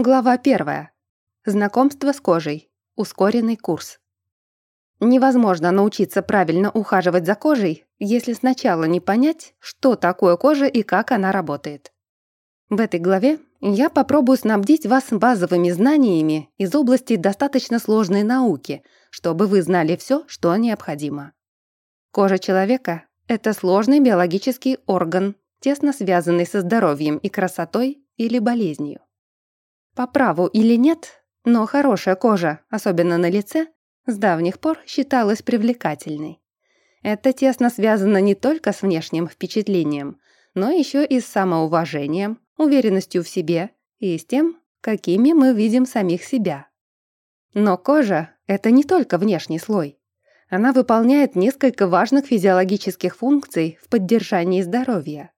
Глава 1. Знакомство с кожей. Ускоренный курс. Невозможно научиться правильно ухаживать за кожей, если сначала не понять, что такое кожа и как она работает. В этой главе я попробую снабдить вас базовыми знаниями из области достаточно сложной науки, чтобы вы знали все, что необходимо. Кожа человека — это сложный биологический орган, тесно связанный со здоровьем и красотой или болезнью. По праву или нет, но хорошая кожа, особенно на лице, с давних пор считалась привлекательной. Это тесно связано не только с внешним впечатлением, но еще и с самоуважением, уверенностью в себе и с тем, какими мы видим самих себя. Но кожа — это не только внешний слой. Она выполняет несколько важных физиологических функций в поддержании здоровья.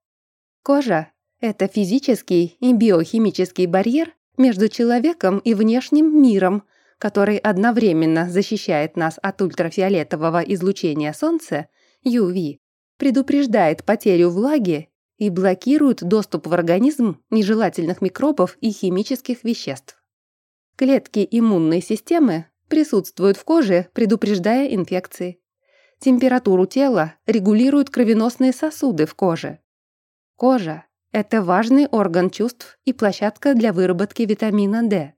Кожа — это физический и биохимический барьер, между человеком и внешним миром, который одновременно защищает нас от ультрафиолетового излучения Солнца, UV, предупреждает потерю влаги и блокирует доступ в организм нежелательных микробов и химических веществ. Клетки иммунной системы присутствуют в коже, предупреждая инфекции. Температуру тела регулируют кровеносные сосуды в коже. Кожа это важный орган чувств и площадка для выработки витамина D.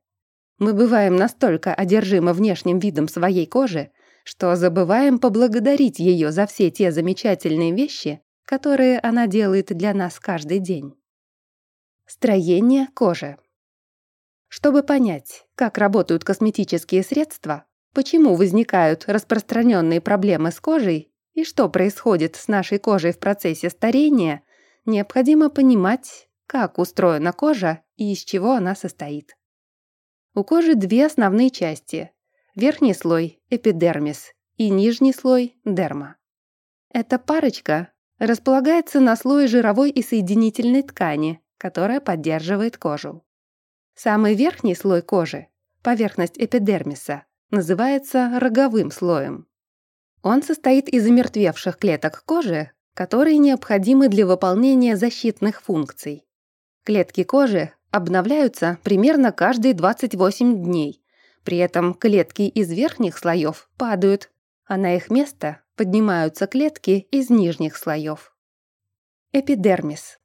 Мы бываем настолько одержимы внешним видом своей кожи, что забываем поблагодарить ее за все те замечательные вещи, которые она делает для нас каждый день. Строение кожи. Чтобы понять, как работают косметические средства, почему возникают распространенные проблемы с кожей и что происходит с нашей кожей в процессе старения – необходимо понимать, как устроена кожа и из чего она состоит. У кожи две основные части. Верхний слой – эпидермис и нижний слой – дерма. Эта парочка располагается на слое жировой и соединительной ткани, которая поддерживает кожу. Самый верхний слой кожи, поверхность эпидермиса, называется роговым слоем. Он состоит из омертвевших клеток кожи, которые необходимы для выполнения защитных функций. Клетки кожи обновляются примерно каждые 28 дней. При этом клетки из верхних слоев падают, а на их место поднимаются клетки из нижних слоев. Эпидермис.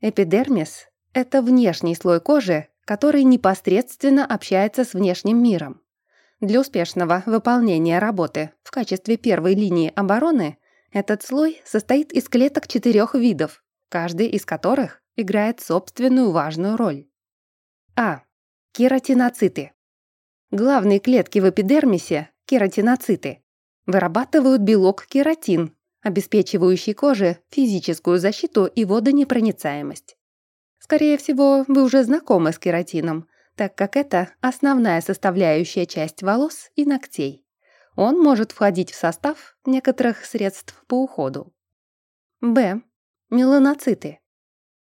Эпидермис – это внешний слой кожи, который непосредственно общается с внешним миром. Для успешного выполнения работы в качестве первой линии обороны этот слой состоит из клеток четырех видов, каждый из которых играет собственную важную роль. А. Кератиноциты. Главные клетки в эпидермисе – кератиноциты. Вырабатывают белок кератин, обеспечивающий коже физическую защиту и водонепроницаемость. Скорее всего, вы уже знакомы с кератином, так как это основная составляющая часть волос и ногтей. Он может входить в состав некоторых средств по уходу. Б. Меланоциты.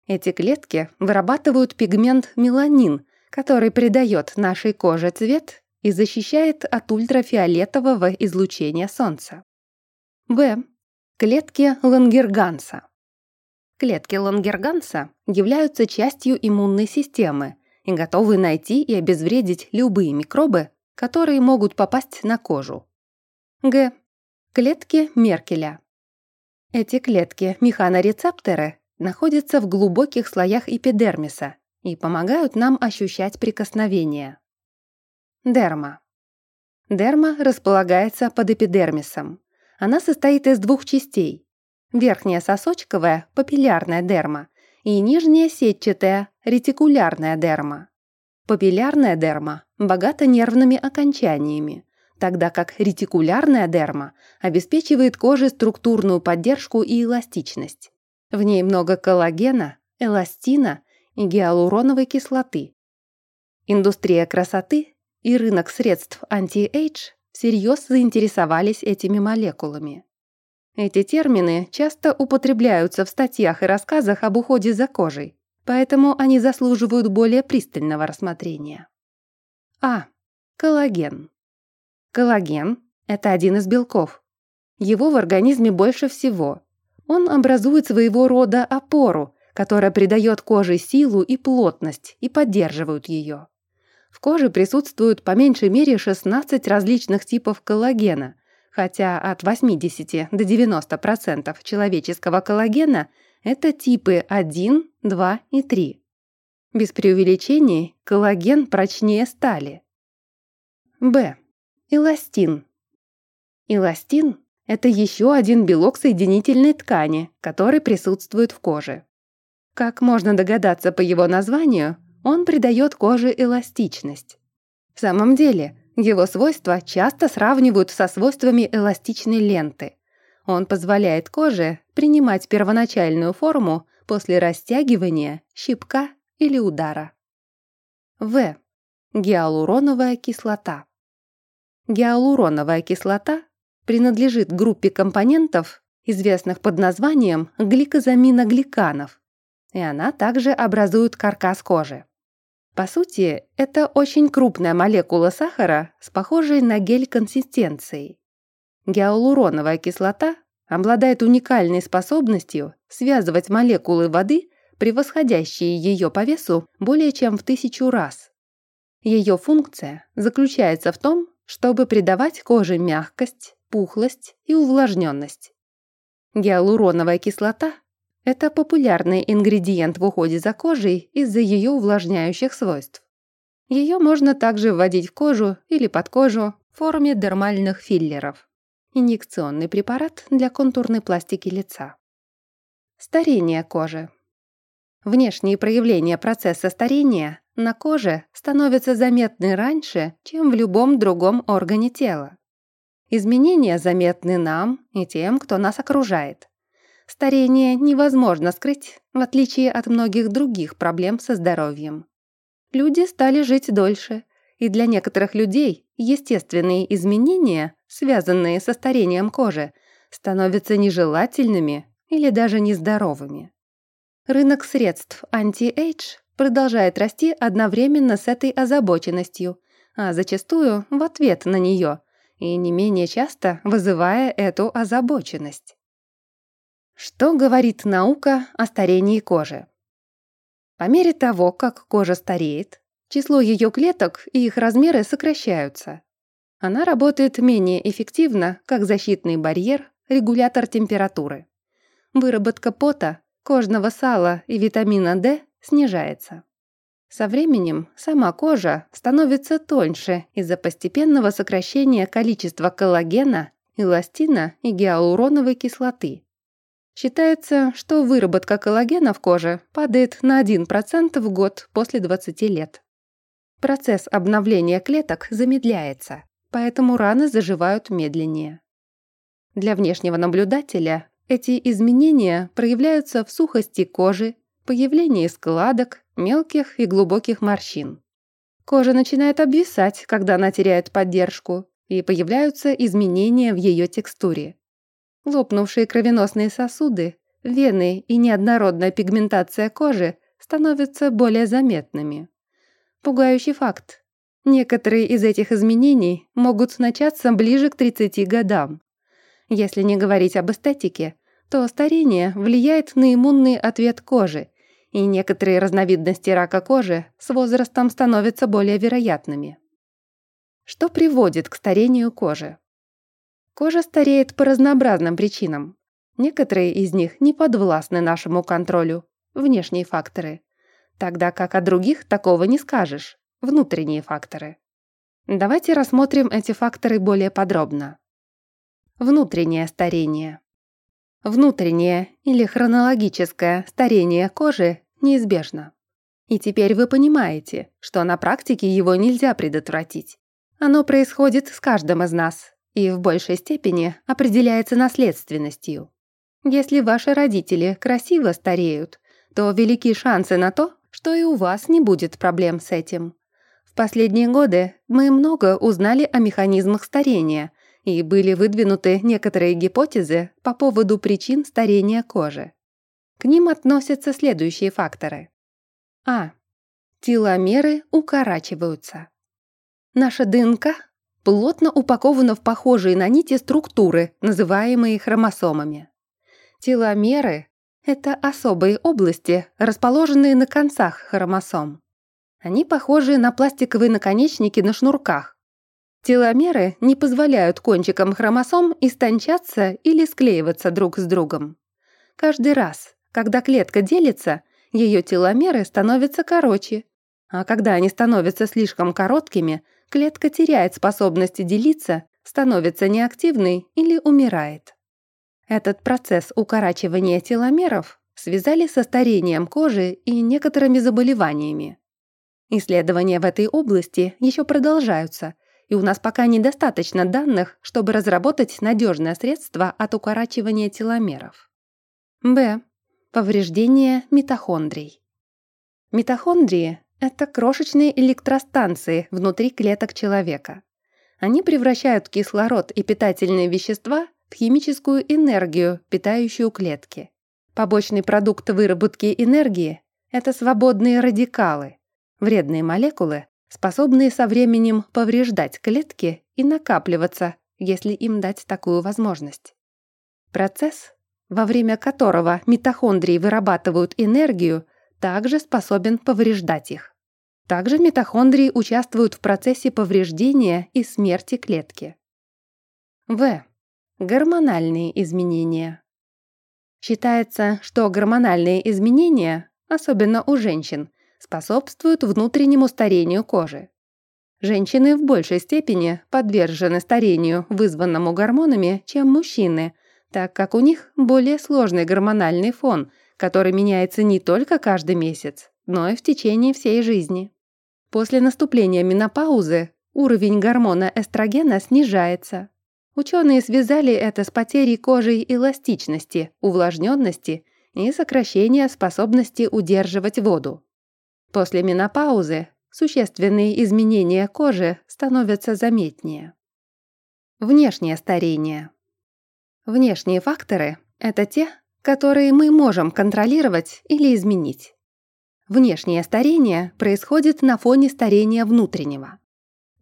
Эти клетки вырабатывают пигмент меланин, который придает нашей коже цвет и защищает от ультрафиолетового излучения солнца. В. Клетки Лангерганса. Клетки Лангерганса являются частью иммунной системы и готовы найти и обезвредить любые микробы, которые могут попасть на кожу. Г. Клетки Меркеля. Эти клетки механорецепторы находятся в глубоких слоях эпидермиса и помогают нам ощущать прикосновение. Дерма. Дерма располагается под эпидермисом. Она состоит из двух частей. Верхняя сосочковая – папиллярная дерма и нижняя сетчатая – ретикулярная дерма. Папиллярная дерма богата нервными окончаниями, тогда как ретикулярная дерма обеспечивает коже структурную поддержку и эластичность. В ней много коллагена, эластина и гиалуроновой кислоты. Индустрия красоты и рынок средств anti-age всерьез заинтересовались этими молекулами. Эти термины часто употребляются в статьях и рассказах об уходе за кожей, поэтому они заслуживают более пристального рассмотрения. А. Коллаген. Коллаген – это один из белков. Его в организме больше всего. Он образует своего рода опору, которая придает коже силу и плотность и поддерживают ее. В коже присутствуют по меньшей мере 16 различных типов коллагена, хотя от 80 до 90% человеческого коллагена – это типы 1, 2 и 3. Без преувеличений коллаген прочнее стали. Б. Эластин. Эластин – это еще один белок соединительной ткани, который присутствует в коже. Как можно догадаться по его названию, он придает коже эластичность. В самом деле, его свойства часто сравнивают со свойствами эластичной ленты. Он позволяет коже принимать первоначальную форму после растягивания, щипка или удара. В. Гиалуроновая кислота. Гиалуроновая кислота принадлежит группе компонентов, известных под названием гликозаминогликанов, и она также образует каркас кожи. По сути, это очень крупная молекула сахара с похожей на гель консистенцией. Гиалуроновая кислота обладает уникальной способностью связывать молекулы воды, превосходящие ее по весу более чем в тысячу раз. Ее функция заключается в том, чтобы придавать коже мягкость, пухлость и увлажненность. Гиалуроновая кислота – это популярный ингредиент в уходе за кожей из-за ее увлажняющих свойств. Ее можно также вводить в кожу или под кожу в форме дермальных филлеров. Инъекционный препарат для контурной пластики лица. Старение кожи. Внешние проявления процесса старения на коже становятся заметны раньше, чем в любом другом органе тела. Изменения заметны нам и тем, кто нас окружает. Старение невозможно скрыть, в отличие от многих других проблем со здоровьем. Люди стали жить дольше, и для некоторых людей естественные изменения, связанные со старением кожи, становятся нежелательными или даже нездоровыми. Рынок средств anti-age продолжает расти одновременно с этой озабоченностью, а зачастую в ответ на нее, и не менее часто вызывая эту озабоченность. Что говорит наука о старении кожи? По мере того, как кожа стареет, число ее клеток и их размеры сокращаются. Она работает менее эффективно, как защитный барьер, регулятор температуры. Выработка пота кожного сала и витамина D снижается. Со временем сама кожа становится тоньше из-за постепенного сокращения количества коллагена, эластина и гиалуроновой кислоты. Считается, что выработка коллагена в коже падает на 1% в год после 20 лет. Процесс обновления клеток замедляется, поэтому раны заживают медленнее. Для внешнего наблюдателя эти изменения проявляются в сухости кожи, появлении складок, мелких и глубоких морщин. Кожа начинает обвисать, когда она теряет поддержку, и появляются изменения в ее текстуре. Лопнувшие кровеносные сосуды, вены и неоднородная пигментация кожи становятся более заметными. Пугающий факт. Некоторые из этих изменений могут начаться ближе к 30 годам. Если не говорить об эстетике, то старение влияет на иммунный ответ кожи, и некоторые разновидности рака кожи с возрастом становятся более вероятными. Что приводит к старению кожи? Кожа стареет по разнообразным причинам. Некоторые из них не подвластны нашему контролю, внешние факторы, тогда как о других такого не скажешь, внутренние факторы. Давайте рассмотрим эти факторы более подробно. Внутреннее старение. Внутреннее или хронологическое старение кожи неизбежно. И теперь вы понимаете, что на практике его нельзя предотвратить. Оно происходит с каждым из нас и в большей степени определяется наследственностью. Если ваши родители красиво стареют, то велики шансы на то, что и у вас не будет проблем с этим. В последние годы мы много узнали о механизмах старения и были выдвинуты некоторые гипотезы по поводу причин старения кожи. К ним относятся следующие факторы. А. Теломеры укорачиваются. Наша ДНК плотно упакована в похожие на нити структуры, называемые хромосомами. Теломеры — Это особые области, расположенные на концах хромосом. Они похожи на пластиковые наконечники на шнурках. Теломеры не позволяют кончикам хромосом истончаться или склеиваться друг с другом. Каждый раз, когда клетка делится, ее теломеры становятся короче, а когда они становятся слишком короткими, клетка теряет способность делиться, становится неактивной или умирает. Этот процесс укорачивания теломеров связали со старением кожи и некоторыми заболеваниями. Исследования в этой области еще продолжаются, и у нас пока недостаточно данных, чтобы разработать надежное средство от укорачивания теломеров. Б. Повреждение митохондрий. Митохондрии – это крошечные электростанции внутри клеток человека. Они превращают кислород и питательные вещества в химическую энергию, питающую клетки. Побочный продукт выработки энергии – это свободные радикалы, вредные молекулы, способные со временем повреждать клетки и накапливаться, если им дать такую возможность. Процесс, во время которого митохондрии вырабатывают энергию, также способен повреждать их. Также митохондрии участвуют в процессе повреждения и смерти клетки. В. Гормональные изменения. Считается, что гормональные изменения, особенно у женщин, способствуют внутреннему старению кожи. Женщины в большей степени подвержены старению, вызванному гормонами, чем мужчины, так как у них более сложный гормональный фон, который меняется не только каждый месяц, но и в течение всей жизни. После наступления менопаузы уровень гормона эстрогена снижается, Ученые связали это с потерей кожи эластичности, увлажненности и сокращения способности удерживать воду. После менопаузы существенные изменения кожи становятся заметнее. Внешнее старение. Внешние факторы – это те, которые мы можем контролировать или изменить. Внешнее старение происходит на фоне старения внутреннего.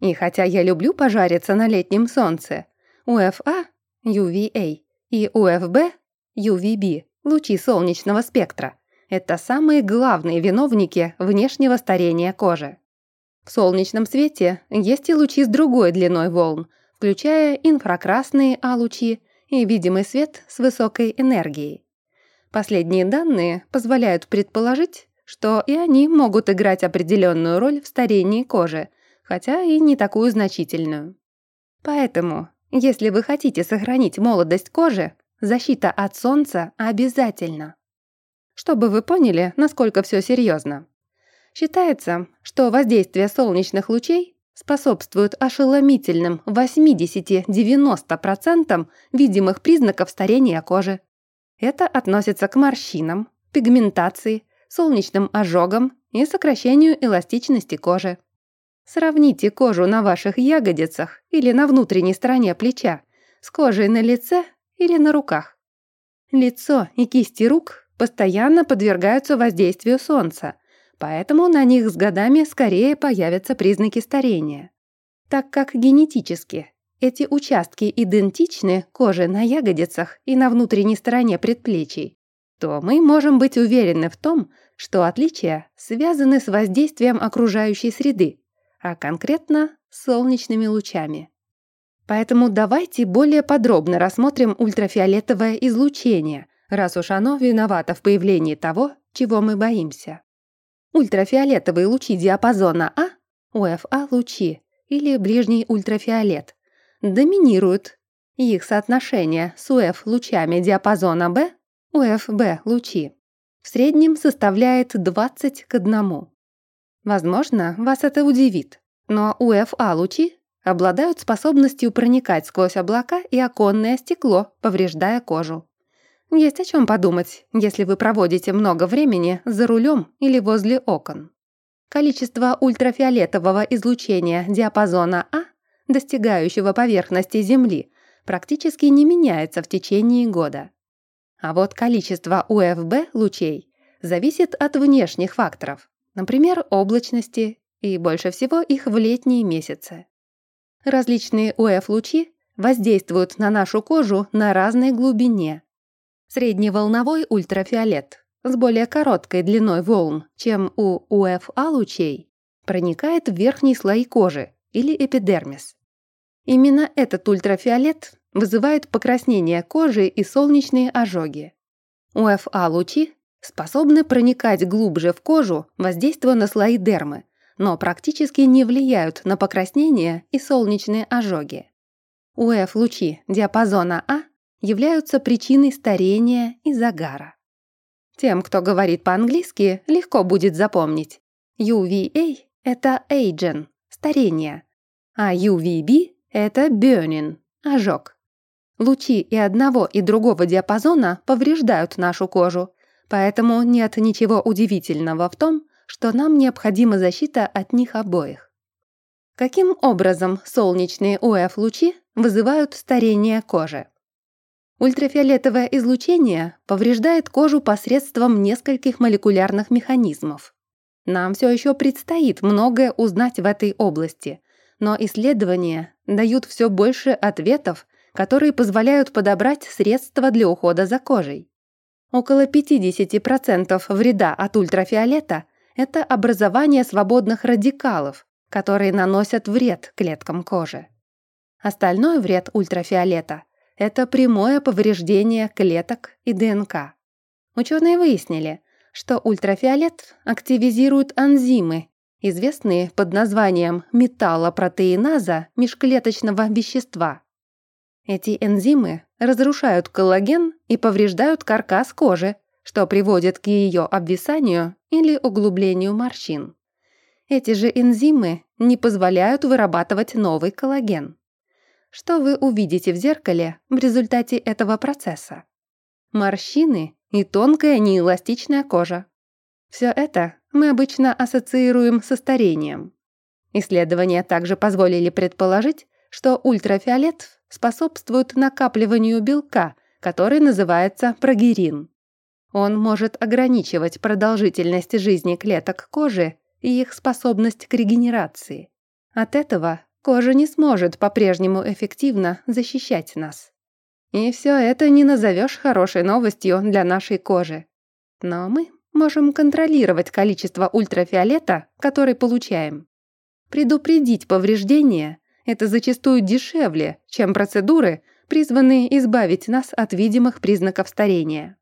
И хотя я люблю пожариться на летнем солнце, УФА – UVA и УФБ – UVB – лучи солнечного спектра. Это самые главные виновники внешнего старения кожи. В солнечном свете есть и лучи с другой длиной волн, включая инфракрасные А-лучи и видимый свет с высокой энергией. Последние данные позволяют предположить, что и они могут играть определенную роль в старении кожи, хотя и не такую значительную. Поэтому если вы хотите сохранить молодость кожи, защита от солнца обязательно. Чтобы вы поняли, насколько все серьезно. Считается, что воздействие солнечных лучей способствует ошеломительным 80-90% видимых признаков старения кожи. Это относится к морщинам, пигментации, солнечным ожогам и сокращению эластичности кожи. Сравните кожу на ваших ягодицах или на внутренней стороне плеча с кожей на лице или на руках. Лицо и кисти рук постоянно подвергаются воздействию солнца, поэтому на них с годами скорее появятся признаки старения. Так как генетически эти участки идентичны коже на ягодицах и на внутренней стороне предплечий, то мы можем быть уверены в том, что отличия связаны с воздействием окружающей среды, а конкретно солнечными лучами. Поэтому давайте более подробно рассмотрим ультрафиолетовое излучение, раз уж оно виновато в появлении того, чего мы боимся. Ультрафиолетовые лучи диапазона А, УФА-лучи или ближний ультрафиолет, доминируют. Их соотношение с УФ-лучами диапазона Б, УФБ-лучи, в среднем составляет 20 к 1. Возможно, вас это удивит, но УФА-лучи обладают способностью проникать сквозь облака и оконное стекло, повреждая кожу. Есть о чем подумать, если вы проводите много времени за рулем или возле окон. Количество ультрафиолетового излучения диапазона А, достигающего поверхности Земли, практически не меняется в течение года. А вот количество УФБ лучей зависит от внешних факторов, например, облачности, и больше всего их в летние месяцы. Различные УФ-лучи воздействуют на нашу кожу на разной глубине. Средневолновой ультрафиолет с более короткой длиной волн, чем у УФА-лучей, проникает в верхние слои кожи или эпидермис. Именно этот ультрафиолет вызывает покраснение кожи и солнечные ожоги. УФА-лучи способны проникать глубже в кожу, воздействуя на слои дермы, но практически не влияют на покраснение и солнечные ожоги. УФ-лучи диапазона А являются причиной старения и загара. Тем, кто говорит по-английски, легко будет запомнить. UVA – это aging – старение, а UVB – это burning – ожог. Лучи и одного, и другого диапазона повреждают нашу кожу, поэтому нет ничего удивительного в том, что нам необходима защита от них обоих. Каким образом солнечные УФ-лучи вызывают старение кожи? Ультрафиолетовое излучение повреждает кожу посредством нескольких молекулярных механизмов. Нам все еще предстоит многое узнать в этой области, но исследования дают все больше ответов, которые позволяют подобрать средства для ухода за кожей. Около 50% вреда от ультрафиолета – это образование свободных радикалов, которые наносят вред клеткам кожи. Остальной вред ультрафиолета – это прямое повреждение клеток и ДНК. Ученые выяснили, что ультрафиолет активизирует энзимы, известные под названием металлопротеиназа межклеточного вещества. Эти энзимы разрушают коллаген и повреждают каркас кожи, что приводит к ее обвисанию или углублению морщин. Эти же энзимы не позволяют вырабатывать новый коллаген. Что вы увидите в зеркале в результате этого процесса? Морщины и тонкая неэластичная кожа. Все это мы обычно ассоциируем со старением. Исследования также позволили предположить, что ультрафиолет способствует накапливанию белка, который называется прогерин. Он может ограничивать продолжительность жизни клеток кожи и их способность к регенерации. От этого кожа не сможет по-прежнему эффективно защищать нас. И все это не назовешь хорошей новостью для нашей кожи. Но мы можем контролировать количество ультрафиолета, который получаем. Предупредить повреждения – это зачастую дешевле, чем процедуры, призванные избавить нас от видимых признаков старения.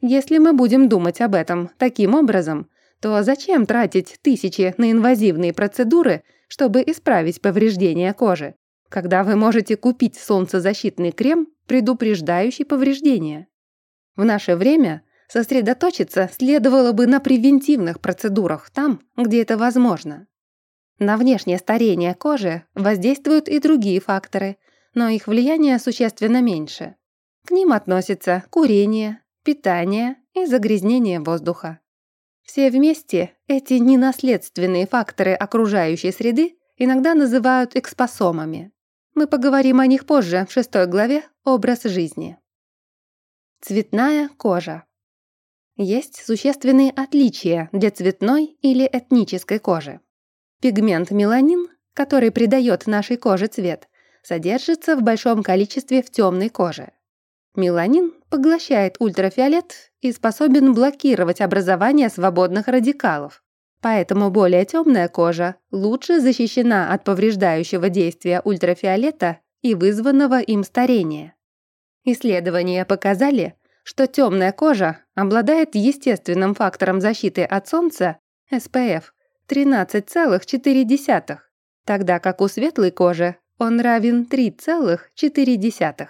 Если мы будем думать об этом таким образом, то зачем тратить тысячи на инвазивные процедуры, чтобы исправить повреждения кожи, когда вы можете купить солнцезащитный крем, предупреждающий повреждения? В наше время сосредоточиться следовало бы на превентивных процедурах там, где это возможно. На внешнее старение кожи воздействуют и другие факторы, но их влияние существенно меньше. К ним относятся курение, питание и загрязнение воздуха. Все вместе эти ненаследственные факторы окружающей среды иногда называют экспосомами. Мы поговорим о них позже в шестой главе «Образ жизни». Цветная кожа. Есть существенные отличия для цветной или этнической кожи. Пигмент меланин, который придает нашей коже цвет, содержится в большом количестве в темной коже. Меланин поглощает ультрафиолет и способен блокировать образование свободных радикалов. Поэтому более темная кожа лучше защищена от повреждающего действия ультрафиолета и вызванного им старения. Исследования показали, что темная кожа обладает естественным фактором защиты от солнца SPF 13,4, тогда как у светлой кожи он равен 3,4.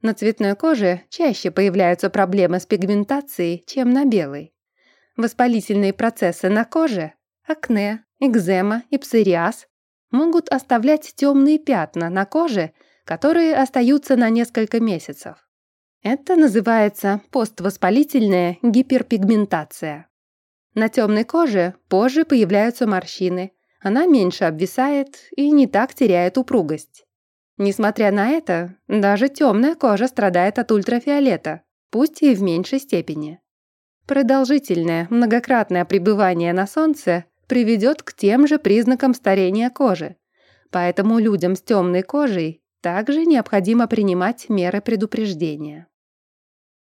На цветной коже чаще появляются проблемы с пигментацией, чем на белой. Воспалительные процессы на коже, акне, экзема и псориаз могут оставлять темные пятна на коже, которые остаются на несколько месяцев. Это называется поствоспалительная гиперпигментация. На темной коже позже появляются морщины, она меньше обвисает и не так теряет упругость. Несмотря на это, даже темная кожа страдает от ультрафиолета, пусть и в меньшей степени. Продолжительное, многократное пребывание на солнце приведет к тем же признакам старения кожи, поэтому людям с темной кожей также необходимо принимать меры предупреждения.